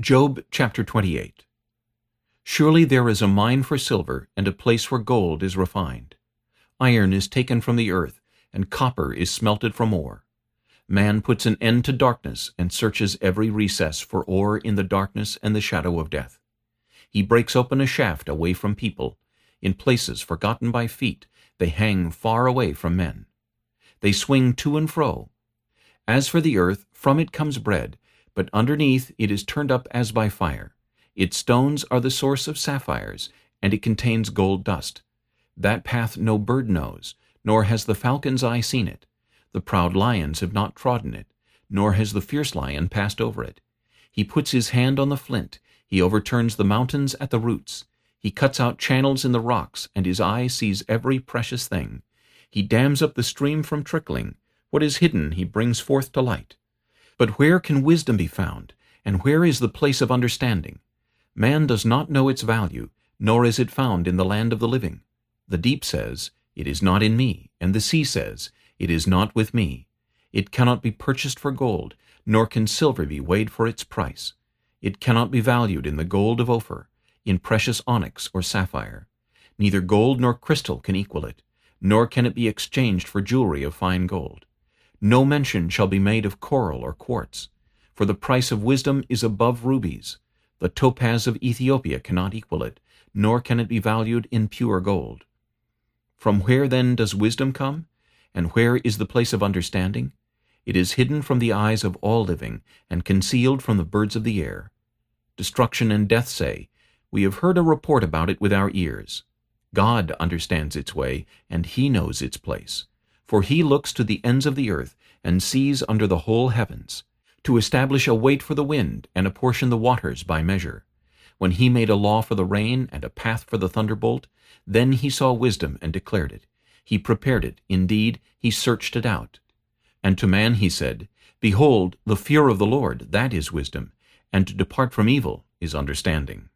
Job chapter 28 Surely there is a mine for silver, and a place where gold is refined. Iron is taken from the earth, and copper is smelted from ore. Man puts an end to darkness, and searches every recess for ore in the darkness and the shadow of death. He breaks open a shaft away from people. In places forgotten by feet, they hang far away from men. They swing to and fro. As for the earth, from it comes bread, but underneath it is turned up as by fire. Its stones are the source of sapphires, and it contains gold dust. That path no bird knows, nor has the falcon's eye seen it. The proud lions have not trodden it, nor has the fierce lion passed over it. He puts his hand on the flint, he overturns the mountains at the roots. He cuts out channels in the rocks, and his eye sees every precious thing. He dams up the stream from trickling. What is hidden he brings forth to light. But where can wisdom be found, and where is the place of understanding? Man does not know its value, nor is it found in the land of the living. The deep says, It is not in me, and the sea says, It is not with me. It cannot be purchased for gold, nor can silver be weighed for its price. It cannot be valued in the gold of Ophir, in precious onyx or sapphire. Neither gold nor crystal can equal it, nor can it be exchanged for jewelry of fine gold. No mention shall be made of coral or quartz, for the price of wisdom is above rubies. The topaz of Ethiopia cannot equal it, nor can it be valued in pure gold. From where then does wisdom come? And where is the place of understanding? It is hidden from the eyes of all living, and concealed from the birds of the air. Destruction and death say, We have heard a report about it with our ears. God understands its way, and he knows its place. For he looks to the ends of the earth, and sees under the whole heavens, to establish a weight for the wind, and apportion the waters by measure. When he made a law for the rain, and a path for the thunderbolt, then he saw wisdom and declared it. He prepared it, indeed, he searched it out. And to man he said, Behold, the fear of the Lord, that is wisdom, and to depart from evil is understanding.